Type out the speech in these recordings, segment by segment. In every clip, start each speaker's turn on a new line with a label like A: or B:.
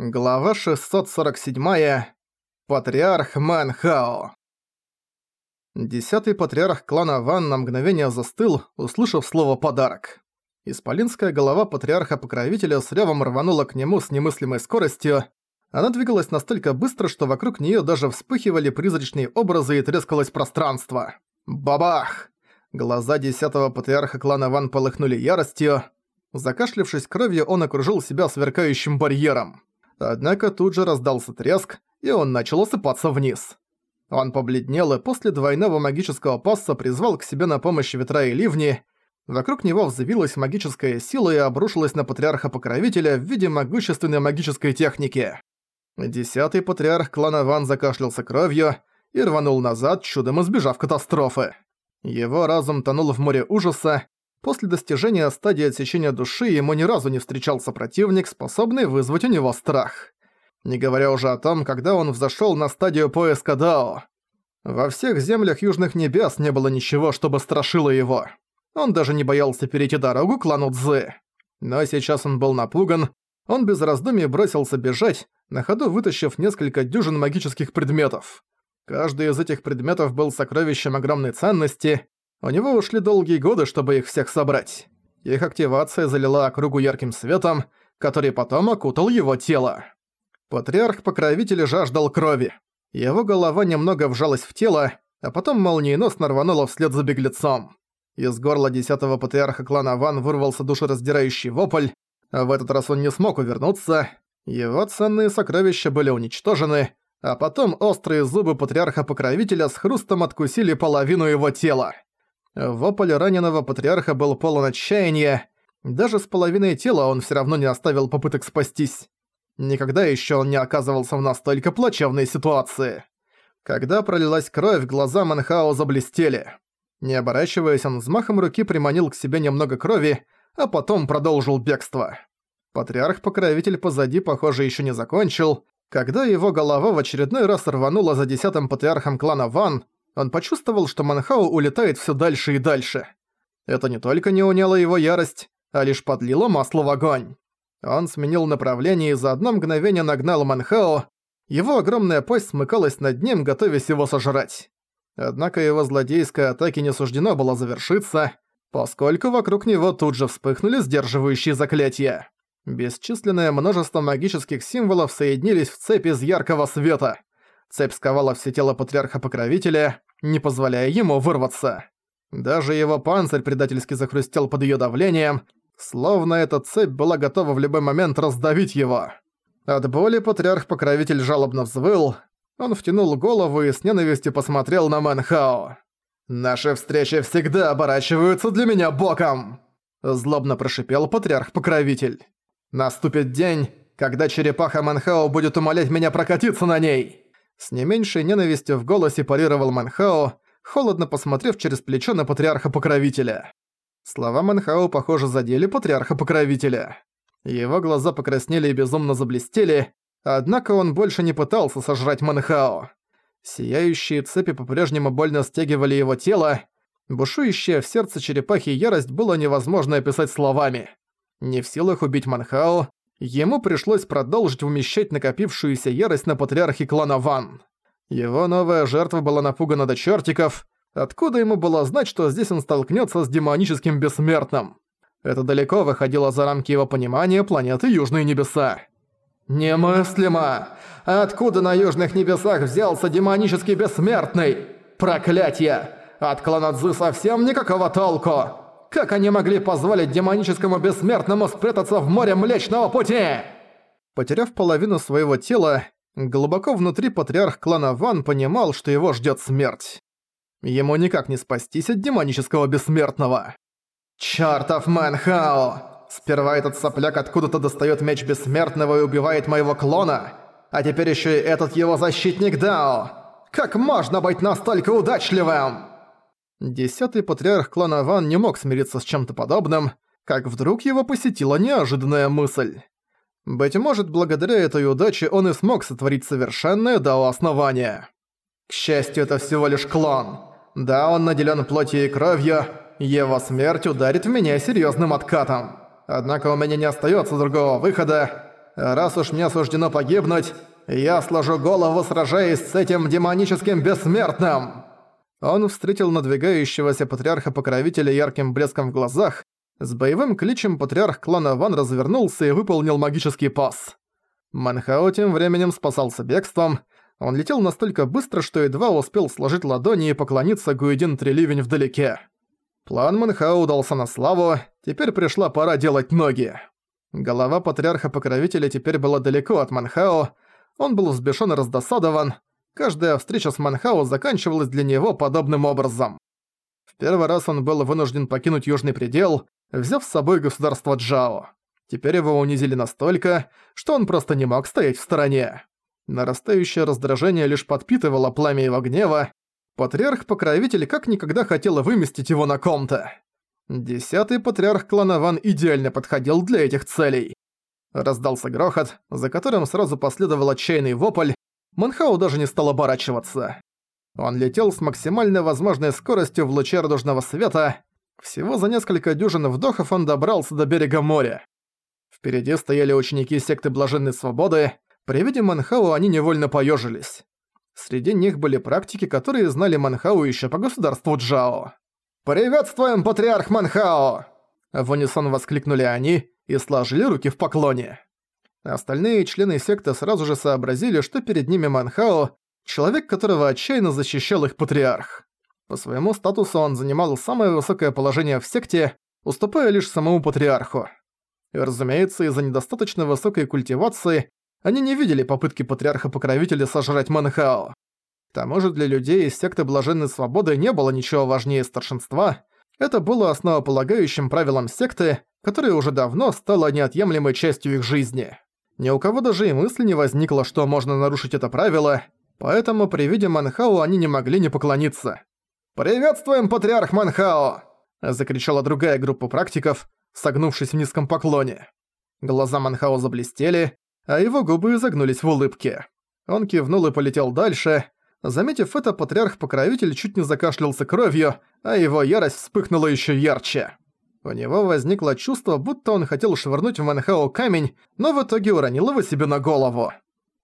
A: Глава 647. Патриарх Манхао. Десятый патриарх клана Ван на мгновение застыл, услышав слово «подарок». Исполинская голова патриарха-покровителя с рёвом рванула к нему с немыслимой скоростью. Она двигалась настолько быстро, что вокруг неё даже вспыхивали призрачные образы и трескалось пространство. Бабах! Глаза десятого патриарха клана Ван полыхнули яростью. Закашлявшись кровью, он окружил себя сверкающим барьером. Однако тут же раздался треск, и он начал осыпаться вниз. Он побледнел и после двойного магического пасса призвал к себе на помощь ветра и ливни. Вокруг него взвилась магическая сила и обрушилась на патриарха-покровителя в виде могущественной магической техники. Десятый патриарх клана Ван закашлялся кровью и рванул назад, чудом избежав катастрофы. Его разум тонул в море ужаса, После достижения стадии отсечения души ему ни разу не встречался противник, способный вызвать у него страх. Не говоря уже о том, когда он взошёл на стадию поиска Дао. Во всех землях Южных Небес не было ничего, чтобы страшило его. Он даже не боялся перейти дорогу клану Цзы. Но сейчас он был напуган, он без раздумий бросился бежать, на ходу вытащив несколько дюжин магических предметов. Каждый из этих предметов был сокровищем огромной ценности, у него ушли долгие годы, чтобы их всех собрать. Их активация залила округу ярким светом, который потом окутал его тело. Патриарх-покровитель жаждал крови. Его голова немного вжалась в тело, а потом молниеносно рванула вслед за беглецом. Из горла десятого патриарха клана Ван вырвался душераздирающий вопль, а в этот раз он не смог увернуться. Его ценные сокровища были уничтожены, а потом острые зубы патриарха-покровителя с хрустом откусили половину его тела. Вопль раненого патриарха был полон отчаяния. Даже с половиной тела он всё равно не оставил попыток спастись. Никогда ещё он не оказывался в настолько плачевной ситуации. Когда пролилась кровь, глаза Манхао заблестели. Не оборачиваясь, он взмахом руки приманил к себе немного крови, а потом продолжил бегство. Патриарх-покровитель позади, похоже, ещё не закончил. Когда его голова в очередной раз рванула за десятым патриархом клана Ван, он почувствовал, что Манхау улетает все дальше и дальше. Это не только не уняло его ярость, а лишь подлило масло в огонь. Он сменил направление и за одно мгновение нагнал Манхао. Его огромная пасть смыкалась над ним, готовясь его сожрать. Однако его злодейской атаке не суждено было завершиться, поскольку вокруг него тут же вспыхнули сдерживающие заклятия. Бесчисленное множество магических символов соединились в цепь из яркого света. Цепь сковала все тело патриарха-покровителя, не позволяя ему вырваться. Даже его панцирь предательски захрустел под её давлением, словно эта цепь была готова в любой момент раздавить его. От боли патриарх-покровитель жалобно взвыл, он втянул голову и с ненавистью посмотрел на Мэнхао. «Наши встречи всегда оборачиваются для меня боком!» Злобно прошипел патриарх-покровитель. «Наступит день, когда черепаха Мэнхао будет умолять меня прокатиться на ней!» С не меньшей ненавистью в голосе парировал Манхао, холодно посмотрев через плечо на патриарха-покровителя. Слова Манхао, похоже, задели патриарха-покровителя. Его глаза покраснели и безумно заблестели, однако он больше не пытался сожрать Манхао. Сияющие цепи по-прежнему больно стягивали его тело, бушующая в сердце черепахи ярость было невозможно описать словами. Не в силах убить Манхао, ему пришлось продолжить умещать накопившуюся ярость на патриархе клана Ван. Его новая жертва была напугана до чертиков. Откуда ему было знать, что здесь он столкнется с демоническим бессмертным? Это далеко выходило за рамки его понимания планеты Южные Небеса. «Немыслимо! Откуда на Южных Небесах взялся демонический бессмертный? Проклятье! От клана Цзы совсем никакого толку!» Как они могли позволить демоническому бессмертному спрятаться в море Млечного Пути?» Потеряв половину своего тела, глубоко внутри патриарх клана Ван понимал, что его ждет смерть. Ему никак не спастись от демонического бессмертного. «Чёртов Мэнхао! Сперва этот сопляк откуда-то достает меч бессмертного и убивает моего клона, а теперь еще и этот его защитник Дао! Как можно быть настолько удачливым?» Десятый патриарх клана Ван не мог смириться с чем-то подобным, как вдруг его посетила неожиданная мысль. Быть может, благодаря этой удаче он и смог сотворить совершенное дао основание. К счастью, это всего лишь клон. Да, он наделен плотью и кровью, его смерть ударит в меня серьезным откатом. Однако у меня не остается другого выхода. Раз уж мне суждено погибнуть, я сложу голову, сражаясь с этим демоническим бессмертным!» Он встретил надвигающегося патриарха-покровителя ярким блеском в глазах. С боевым кличем патриарх клана Ван развернулся и выполнил магический пас. Манхао тем временем спасался бегством. Он летел настолько быстро, что едва успел сложить ладони и поклониться Гуэдин Треливень вдалеке. План Манхао удался на славу, теперь пришла пора делать ноги. Голова патриарха-покровителя теперь была далеко от Манхао, он был взбешен и раздосадован, Каждая встреча с Манхао заканчивалась для него подобным образом. В первый раз он был вынужден покинуть Южный предел, взяв с собой государство Джао. Теперь его унизили настолько, что он просто не мог стоять в стороне. Нарастающее раздражение лишь подпитывало пламя его гнева. Патриарх-покровитель как никогда хотел выместить его на ком-то. Десятый патриарх клана Ван идеально подходил для этих целей. Раздался грохот, за которым сразу последовал отчаянный вопль, Манхау даже не стал оборачиваться. Он летел с максимально возможной скоростью в луче радужного света. Всего за несколько дюжин вдохов он добрался до берега моря. Впереди стояли ученики секты Блаженной Свободы. При виде Манхау они невольно поежились. Среди них были практики, которые знали Манхау еще по государству Джао. «Приветствуем, патриарх Манхао!» В унисон воскликнули они и сложили руки в поклоне. Остальные члены секты сразу же сообразили, что перед ними Манхао, человек, которого отчаянно защищал их патриарх. По своему статусу он занимал самое высокое положение в секте, уступая лишь самому патриарху. И, разумеется, из-за недостаточно высокой культивации они не видели попытки патриарха-покровителя сожрать Манхао. К тому же для людей из секты Блаженной Свободы не было ничего важнее старшинства, это было основополагающим правилом секты, которое уже давно стало неотъемлемой частью их жизни. Ни у кого даже и мысли не возникло, что можно нарушить это правило, поэтому при виде Манхао они не могли не поклониться. «Приветствуем, патриарх Манхао!» – закричала другая группа практиков, согнувшись в низком поклоне. Глаза Манхао заблестели, а его губы изогнулись в улыбке. Он кивнул и полетел дальше. Заметив это, патриарх-покровитель чуть не закашлялся кровью, а его ярость вспыхнула еще ярче. У него возникло чувство, будто он хотел швырнуть в Манхао камень, но в итоге уронил его себе на голову.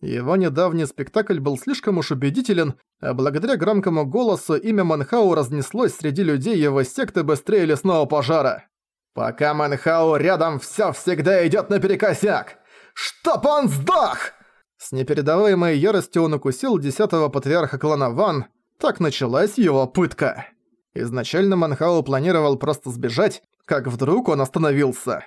A: Его недавний спектакль был слишком уж убедителен, а благодаря громкому голосу имя Манхау разнеслось среди людей его секты быстрее лесного пожара. «Пока Манхау рядом, всё всегда идёт наперекосяк! Чтоб он сдох!» С непередаваемой яростью он укусил десятого патриарха клана Ван, так началась его пытка. Изначально Манхау планировал просто сбежать, как вдруг он остановился.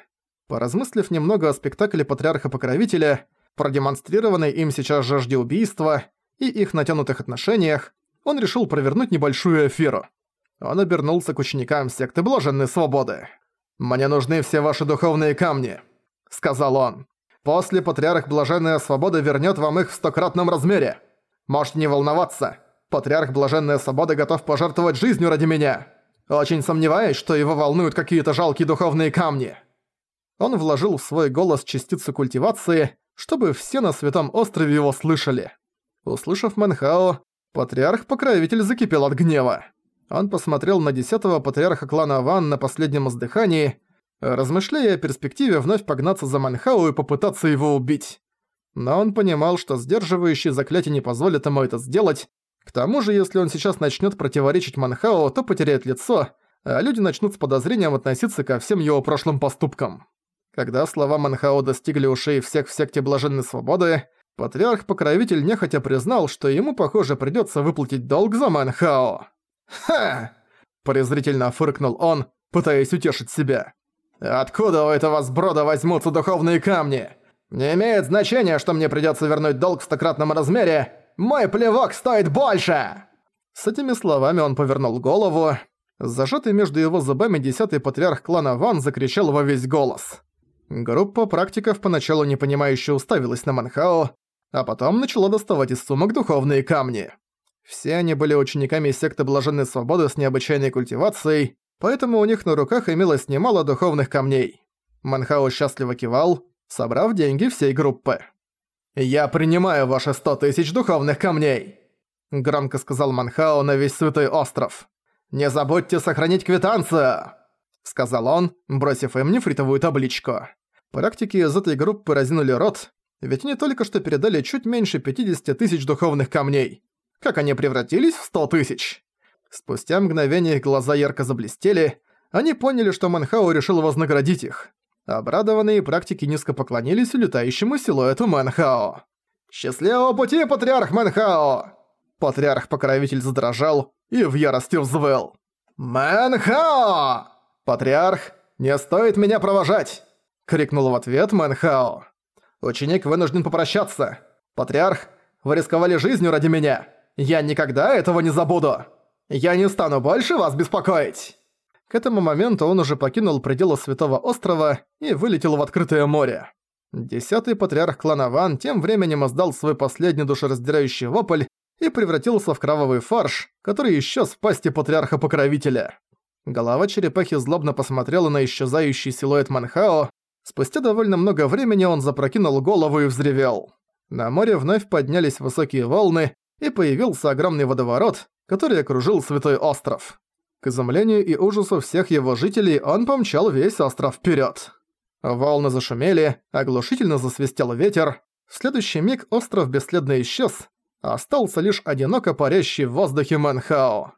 A: Поразмыслив немного о спектакле Патриарха-Покровителя, продемонстрированной им сейчас жажде убийства и их натянутых отношениях, он решил провернуть небольшую аферу. Он обернулся к ученикам секты Блаженной Свободы. «Мне нужны все ваши духовные камни», — сказал он. «После Патриарх Блаженная Свобода вернёт вам их в стократном размере. Можете не волноваться, Патриарх Блаженная Свобода готов пожертвовать жизнью ради меня. Очень сомневаюсь, что его волнуют какие-то жалкие духовные камни». Он вложил в свой голос частицу культивации, чтобы все на Святом Острове его слышали. Услышав Мэнхао, патриарх-покровитель закипел от гнева. Он посмотрел на десятого патриарха клана Ван на последнем издыхании, размышляя о перспективе вновь погнаться за Манхау и попытаться его убить. Но он понимал, что сдерживающие заклятие не позволят ему это сделать, к тому же, если он сейчас начнет противоречить Манхао, то потеряет лицо, а люди начнут с подозрением относиться ко всем его прошлым поступкам. Когда слова Манхао достигли ушей всех в секте Блаженной Свободы, патриарх-покровитель нехотя признал, что ему, похоже, придется выплатить долг за Манхао. «Ха!» – презрительно фыркнул он, пытаясь утешить себя. «Откуда у этого сброда возьмутся духовные камни? Не имеет значения, что мне придется вернуть долг в стократном размере, мой плевок стоит больше!» С этими словами он повернул голову. Зажатый между его зубами десятый патриарх клана Ван закричал во весь голос. Группа практиков поначалу непонимающе уставилась на Манхао, а потом начала доставать из сумок духовные камни. Все они были учениками секты Блаженной Свободы с необычайной культивацией, поэтому у них на руках имелось немало духовных камней. Манхао счастливо кивал, собрав деньги всей группы. «Я принимаю ваши сто тысяч духовных камней!» Громко сказал Манхао на весь Святой Остров. «Не забудьте сохранить квитанцию!» Сказал он, бросив им нефритовую табличку. Практики из этой группы разинули рот, Ведь они только что передали чуть меньше 50 тысяч духовных камней. Как они превратились в 100 тысяч? Спустя мгновение их глаза ярко заблестели, они поняли, что Манхао решил вознаградить их. Обрадованные практики низко поклонились летающему силуэту Манхао. «Счастливого пути, патриарх Манхао!» Патриарх-покровитель задрожал и в ярости взвыл. «Манхао!» «Патриарх, не стоит меня провожать!» — крикнул в ответ Манхао. «Ученик вынужден попрощаться. Патриарх, вы рисковали жизнью ради меня. Я никогда этого не забуду. Я не стану больше вас беспокоить!» К этому моменту он уже покинул пределы Святого Острова и вылетел в открытое море. Десятый патриарх клана Ван тем временем издал свой последний душераздирающий вопль и превратился в кровавый фарш, который исчез в пасти патриарха-покровителя. Голова черепахи злобно посмотрела на исчезающий силуэт Манхао. Спустя довольно много времени он запрокинул голову и взревел. На море вновь поднялись высокие волны, и появился огромный водоворот, который окружил Святой Остров. К изумлению и ужасу всех его жителей он помчал весь остров вперед. Волны зашумели, оглушительно засвистел ветер. В следующий миг остров бесследно исчез, остался лишь одиноко парящий в воздухе Манхао.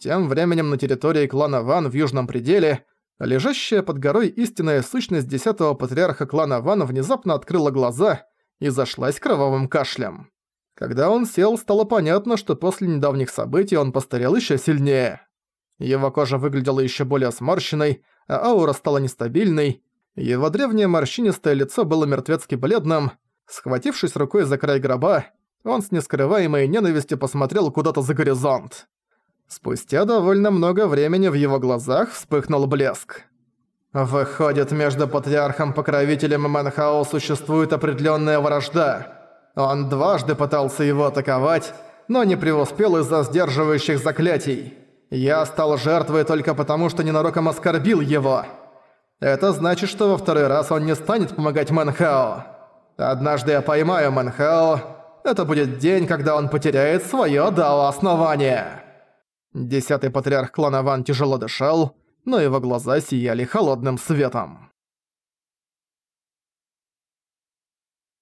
A: Тем временем на территории клана Ван в Южном Пределе, лежащая под горой истинная сущность десятого патриарха клана Ван внезапно открыла глаза и зашлась кровавым кашлем. Когда он сел, стало понятно, что после недавних событий он постарел еще сильнее. Его кожа выглядела еще более сморщенной, а аура стала нестабильной. Его древнее морщинистое лицо было мертвецки бледным. Схватившись рукой за край гроба, он с нескрываемой ненавистью посмотрел куда-то за горизонт. Спустя довольно много времени в его глазах вспыхнул блеск. «Выходит, между патриархом-покровителем и Манхао существует определенная вражда. Он дважды пытался его атаковать, но не преуспел из-за сдерживающих заклятий. Я стал жертвой только потому, что ненароком оскорбил его. Это значит, что во второй раз он не станет помогать Манхао. Однажды я поймаю Манхао. Это будет день, когда он потеряет своё дао основание». Десятый патриарх клана Ван тяжело дышал, но его глаза сияли холодным светом.